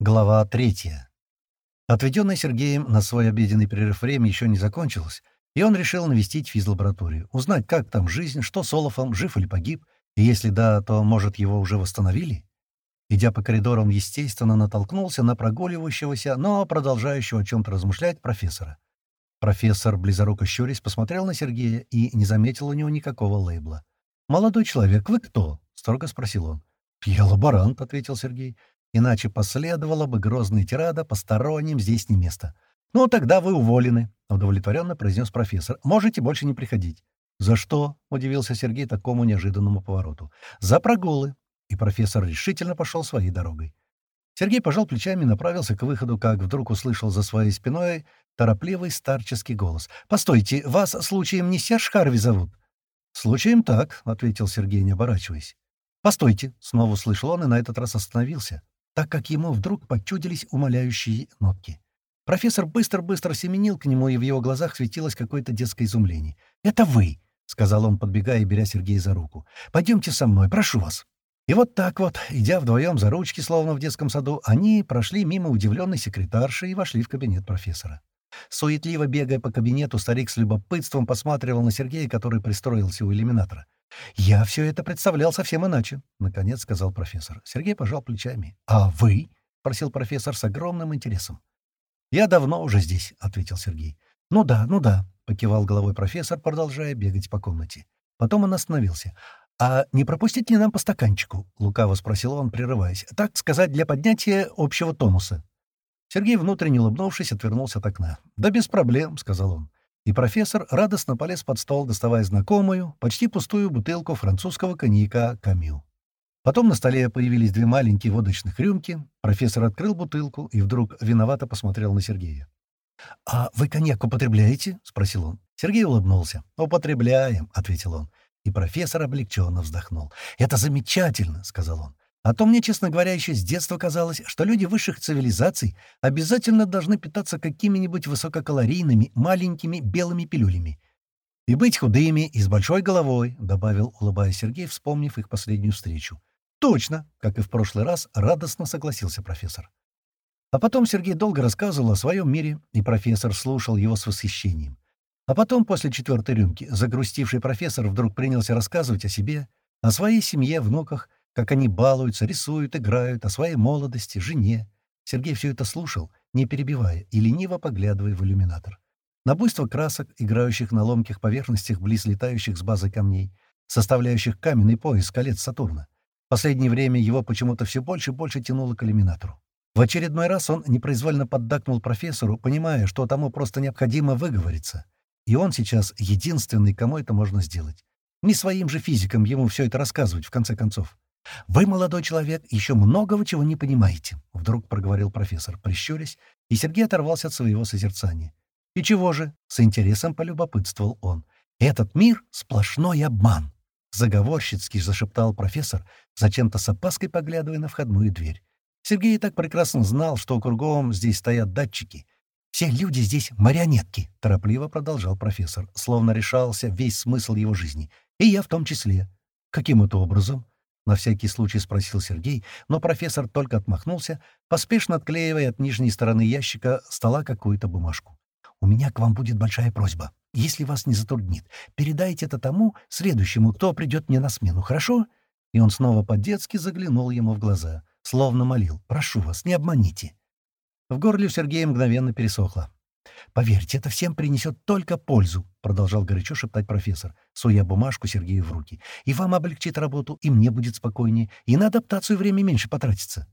Глава третья. Отведенное Сергеем на свой обеденный перерыв время еще не закончилось, и он решил навестить физлабораторию, узнать, как там жизнь, что с Олафом, жив или погиб, и если да, то, может, его уже восстановили? Идя по коридору, он, естественно, натолкнулся на прогуливающегося, но продолжающего о чем-то размышлять профессора. Профессор, близоруко щурясь, посмотрел на Сергея и не заметил у него никакого лейбла. «Молодой человек, вы кто?» — строго спросил он. «Я лаборант», — ответил Сергей. Иначе последовала бы грозная тирада, посторонним здесь не место. «Ну, тогда вы уволены», — удовлетворенно произнес профессор. «Можете больше не приходить». «За что?» — удивился Сергей такому неожиданному повороту. «За прогулы». И профессор решительно пошел своей дорогой. Сергей пожал плечами и направился к выходу, как вдруг услышал за своей спиной торопливый старческий голос. «Постойте, вас случаем не Серж Харви зовут?» «Случаем так», — ответил Сергей, не оборачиваясь. «Постойте», — снова услышал он и на этот раз остановился так как ему вдруг почудились умоляющие нотки. Профессор быстро-быстро семенил к нему, и в его глазах светилось какое-то детское изумление. «Это вы!» — сказал он, подбегая и беря Сергея за руку. «Пойдемте со мной, прошу вас». И вот так вот, идя вдвоем за ручки, словно в детском саду, они прошли мимо удивленной секретарши и вошли в кабинет профессора. Суетливо бегая по кабинету, старик с любопытством посматривал на Сергея, который пристроился у иллюминатора. «Я все это представлял совсем иначе», — наконец сказал профессор. Сергей пожал плечами. «А вы?» — спросил профессор с огромным интересом. «Я давно уже здесь», — ответил Сергей. «Ну да, ну да», — покивал головой профессор, продолжая бегать по комнате. Потом он остановился. «А не пропустить ли нам по стаканчику?» — лукаво спросил он, прерываясь. «Так сказать, для поднятия общего тонуса». Сергей, внутренне улыбнувшись, отвернулся от окна. «Да без проблем», — сказал он и профессор радостно полез под стол, доставая знакомую, почти пустую бутылку французского коньяка «Камю». Потом на столе появились две маленькие водочных рюмки. Профессор открыл бутылку и вдруг виновато посмотрел на Сергея. «А вы коньяк употребляете?» — спросил он. Сергей улыбнулся. «Употребляем», — ответил он. И профессор облегченно вздохнул. «Это замечательно», — сказал он. А то мне, честно говоря, еще с детства казалось, что люди высших цивилизаций обязательно должны питаться какими-нибудь высококалорийными, маленькими белыми пилюлями. «И быть худыми, и с большой головой», — добавил, улыбаясь Сергей, вспомнив их последнюю встречу. «Точно!» — как и в прошлый раз, радостно согласился профессор. А потом Сергей долго рассказывал о своем мире, и профессор слушал его с восхищением. А потом, после четвертой рюмки, загрустивший профессор вдруг принялся рассказывать о себе, о своей семье, внуках, как они балуются, рисуют, играют, о своей молодости, жене. Сергей все это слушал, не перебивая и лениво поглядывая в иллюминатор. На буйство красок, играющих на ломких поверхностях близ летающих с базы камней, составляющих каменный пояс колец Сатурна. В последнее время его почему-то все больше и больше тянуло к иллюминатору. В очередной раз он непроизвольно поддакнул профессору, понимая, что тому просто необходимо выговориться. И он сейчас единственный, кому это можно сделать. Не своим же физикам ему все это рассказывать, в конце концов. «Вы, молодой человек, еще многого чего не понимаете», — вдруг проговорил профессор, прищурясь, и Сергей оторвался от своего созерцания. «И чего же?» — с интересом полюбопытствовал он. «Этот мир — сплошной обман», — заговорщицки зашептал профессор, зачем-то с опаской поглядывая на входную дверь. Сергей и так прекрасно знал, что кругом здесь стоят датчики. «Все люди здесь марионетки», — торопливо продолжал профессор, словно решался весь смысл его жизни. «И я в том числе». «Каким это образом?» На всякий случай спросил Сергей, но профессор только отмахнулся, поспешно отклеивая от нижней стороны ящика стола какую-то бумажку. «У меня к вам будет большая просьба. Если вас не затруднит, передайте это тому, следующему, кто придет мне на смену, хорошо?» И он снова по-детски заглянул ему в глаза, словно молил. «Прошу вас, не обманите». В горле у Сергея мгновенно пересохло. «Поверьте, это всем принесет только пользу», — продолжал горячо шептать профессор, суя бумажку Сергею в руки. «И вам облегчит работу, и мне будет спокойнее, и на адаптацию время меньше потратится».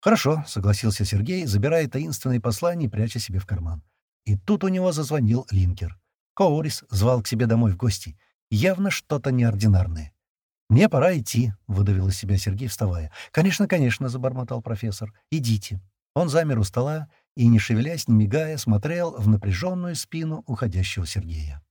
«Хорошо», — согласился Сергей, забирая таинственное послание и пряча себе в карман. И тут у него зазвонил Линкер. Коурис звал к себе домой в гости. Явно что-то неординарное. «Мне пора идти», — выдавил из себя Сергей, вставая. «Конечно, конечно», — забормотал профессор. «Идите». Он замер у стола и, не шевелясь, не мигая, смотрел в напряженную спину уходящего Сергея.